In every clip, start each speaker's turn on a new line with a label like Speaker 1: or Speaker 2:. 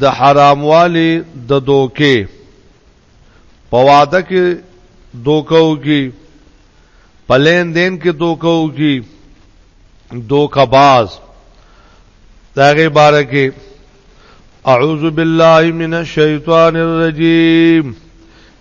Speaker 1: د حراموالي د دوکې په واده کې دوکه وکي په لین دین کې دوکه وکي دوکه باز داغه باره کې اعوذ بالله من الشیطان الرجیم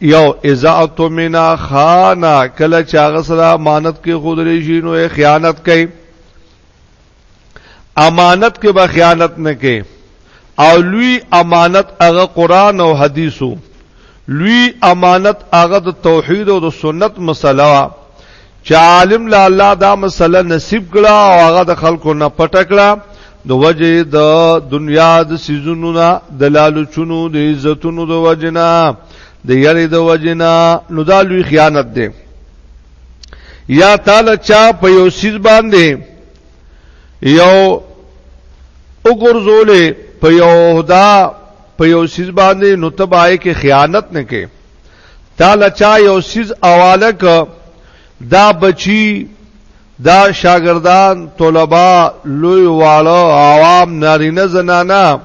Speaker 1: یو اذا اتمنا خانا کله چې هغه سره امانت کې خود لري شي نو خیانت کوي امانت کې به خیانت نه کوي او لوی امانت هغه قران او حدیثو لوی امانت هغه د توحید او د سنت مسله چې عالم لا الله دا مسله نصیب کړه او هغه د خلکو نه پټ کړه د وجه د دنیا د سيزونو نه د لالچونو د عزتونو د وجنا د یری د وجنا نو دا لوی خیانت ده یا تعالی چا په یو سیز باندې یو وګرځولې په یو هدا په یو سیز باندې نو تبای کې خیانت نه کې تا لچا یو سیز اواله ک دا بچی دا شاگردان طلبا لوی واړه عوام نارینه زنانا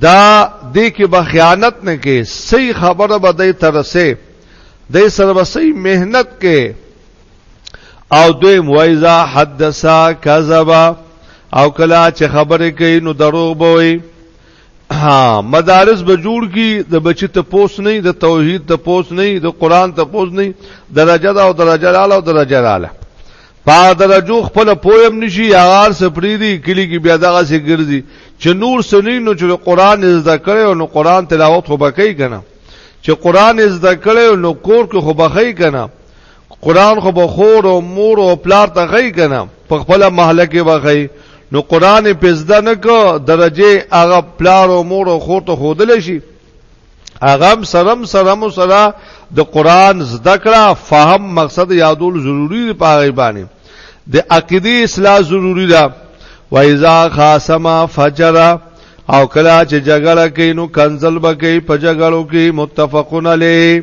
Speaker 1: دا دې کې به خیانت نه کې صحیح خبره به دې ترسه دې سره به صحیح مهنت کې او دوی مویزا حدثا کذبا او کلا چې خبرې کوي نو دروغ بوي ها مدارس به جوړ کی د بچی ته پوس نه د توحید ته پوس نه د قران ته پوس نه درجه دا او درجه اعلی او درجه اعلی پا درجو خپل پویم نشي یار سپریری کلی کی بیا دغه سي ګرځي چې نور سنی نو چې قران زده کړي او نو قران تلاوت خو بکې کنه چې قران زده کړي او نو کور کې خو بخې کنه قران خو به خور او مور او پلار ته غي کنه په خپل محله کې وغي نو قران په زده نه کو درجه هغه پلار او مور او خور ته خودل شي اغم سرم سرم سرا د قران زده کړه فهم مقصد یادول ضروری دی پاره باندې د عقیده اصلاح ضروری ده و اذا خاصما فجر او کلا چې جګړه کینو کنزل بکې په جګړو کې متفقون علی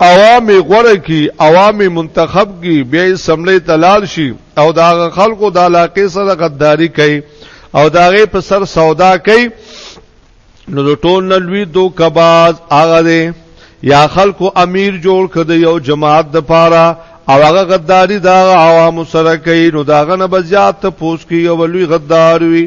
Speaker 1: عوامي غوړه کی عوامي منتخب کی بیا سملې تلال شي او دا خلکو د علاقې سره غداری کوي او دا غي په سر سودا کوي نو د ټول نلوي دو کباز هغه دی یا خلکو امیر جوړ کړي یو جماعت د پاره او هغه غداری دا عوام سره کوي نو داغه نه بزیات پوس کی یو لوی غدار وي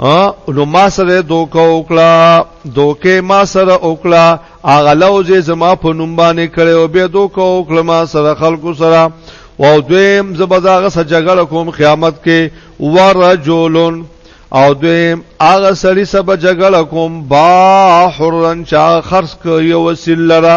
Speaker 1: نو ما سره دوکه وکړه دوکه ما سره وکړه هغه لوز زما په نوم باندې کړي او به دوکه وکړه ما سره خلکو سره او دویم زبداغه سره جګړه کوم قیامت کې ورجولن او دویم هغه سړي سره جګړه کوم با حرن چا خرڅ کوي وسیل لره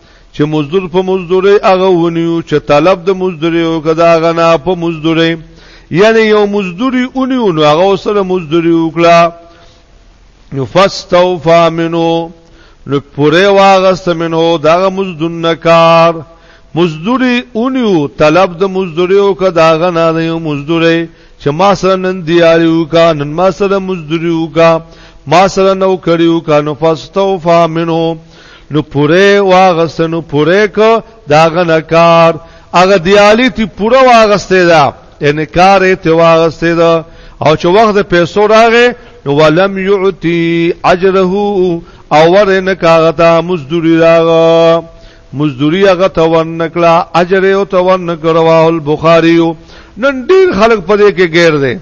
Speaker 1: چې مزدور په مزدوري هغه ونیو چې طلب د مزدوري او کدا غنا په مزدوري یعنی یو مزدوري اونیو نو هغه سره مزدوري وکړه نو فاستوفا منو نو پوره واغست منو دا مزدون نکار مزدوري اونیو طلب د مزدوري او کدا غنا د یو مزدوري چې ما سره نن دیاری وکا نن ما سره مزدوری وکا ما سره نو کړی وکا نو فاستو فامنو نو پوره واغست نو پوره ک داغه نکار هغه دیالی تی پوره واغسته دا انکار ته واغسته دا او چې وخت پیسو راغې نو ولم یعتی اجره او ورنه کاغه تا مزدوری راغه مزدوری هغه ته ورنکړه اجر یې ته ورنکړه رواه البخاری نن ډیر خلک پدې کې غیر دي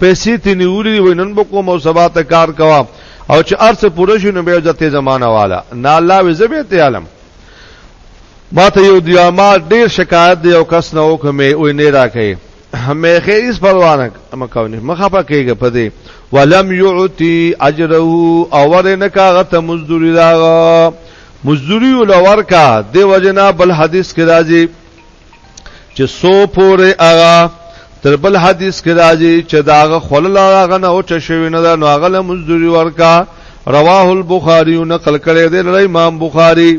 Speaker 1: پیسې تی نیولې وي نن به کوم او سبا ته کار کوا او چې ارسه پوره شي نو به ځته زمانہ والا نه الله وې زبې ته عالم ما ته یو دیامات ډیر شکایت دی او کس نه وکمه او نه راکې همیشه هیڅ پروا نه مکاوني مخه پکېږي په دې ولم يعطي اجره او ورنه کاغه ته مزدوري دا مزدوري ولور کا دی وجنا بل حدیث کې راځي چې سو پورې اغا تر بل حدیث کې راځي چې داغه خلل هغه نه اوچ شوی نه دا نو هغه له مزدوري ورکا رواه البخاری نقل کړی دی امام بخاری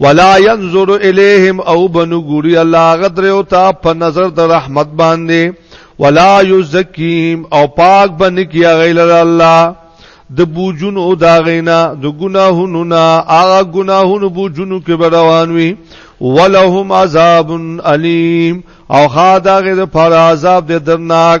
Speaker 1: ولا ينظر اليهم او بنو ګوري الله غدر او تا په نظر د رحمت باندې ولا يزكيهم او پاک بن کیا غیر الله د بوجونو او داغینا د ګناهونو نه هغه ګناهونو بوجونو کې روان وي ولهم عذاب الیم او خا داغه د پر عذاب د درناک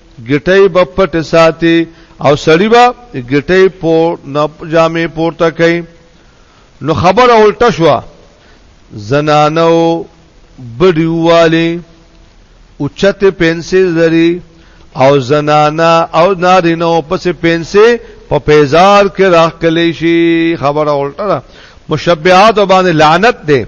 Speaker 1: ګټي به پټ ساتي او سړی به ګټي په نه جامې پورته کوي نو خبره الټه شو زنانو بډي والی او چته پنسي زری او زنانا او نارینو پس پنسي په پیزار کې راخ کلی شي خبره الټه مشبعات باندې لعنت ده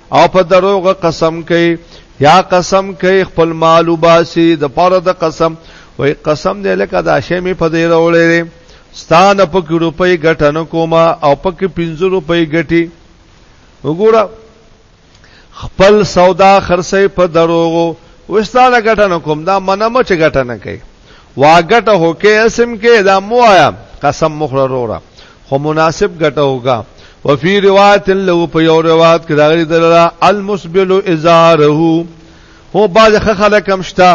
Speaker 1: او په دروغ قسم کوي یا قسم کوي خپل مال وباسي د پاره د قسم وای قسم دې لکه دا شی می په دې راولې ستان په کې روپۍ ګټنه کوما او په کې 50 روپۍ ګټي وګوره خپل سودا خرڅې په دروغو وستانه ګټنه کوم دا منم چې ګټنه کوي واګټه هو کې اسم کې دا موایا قسم مخره رورا خو مناسب ګټه وګا وفي روایت له په یو روایت کې راغلي دلا المسبل ازاره هو باز خلک هم شتا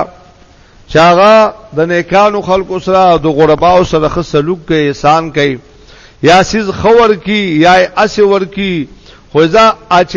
Speaker 1: چاغه د نیکانو خلکو سره د غرباو سره خ سلوک کوي احسان کوي یا سیز خور کی یا اس ور کی خو ځا اچ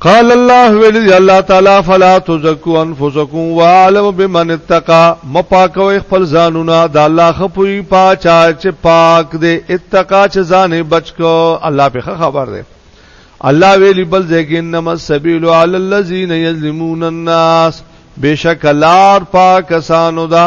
Speaker 1: قال الله ویل الله تعالی فلا تزکو انفسکم وعلم بمن اتقا مپاکوي خپل ځانونه د الله خپوي پاچا چې پاک دې اتقا چې ځانې بچکو الله په خبر دې الله ویلی بل ځکه انما السبيل على الذين يظلمون الناس بشک لار پاکسانو دا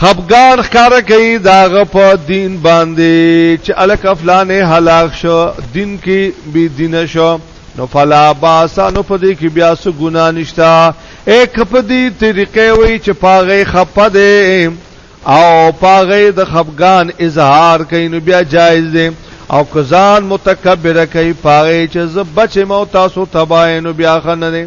Speaker 1: خپګان ښکار کوي داغه په دین باندې چې الک افلانې هلاک شو دین کې بي دین شو نو فلا باسا نو پدې کې بیا څه ګنا نشتا یک پدې طریقې وای چې پاغه خپه دې او پاغه د خفغان اظهار کین نو بیا جایز دې او کزان متکبر کوي پاغه چې زبچ مو تاسو تباین بیا خننه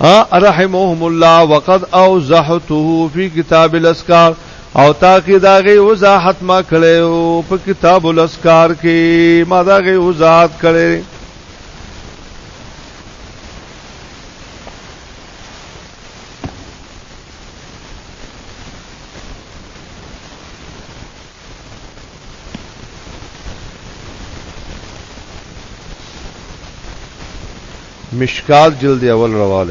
Speaker 1: ا رحمهم الله وقد اوضحته فی کتاب الاسکار او تاکي داغه وضاحت ما کړو په کتاب الاسکار کې ما داغه وضاحت کړې مشکات جلد اول رواله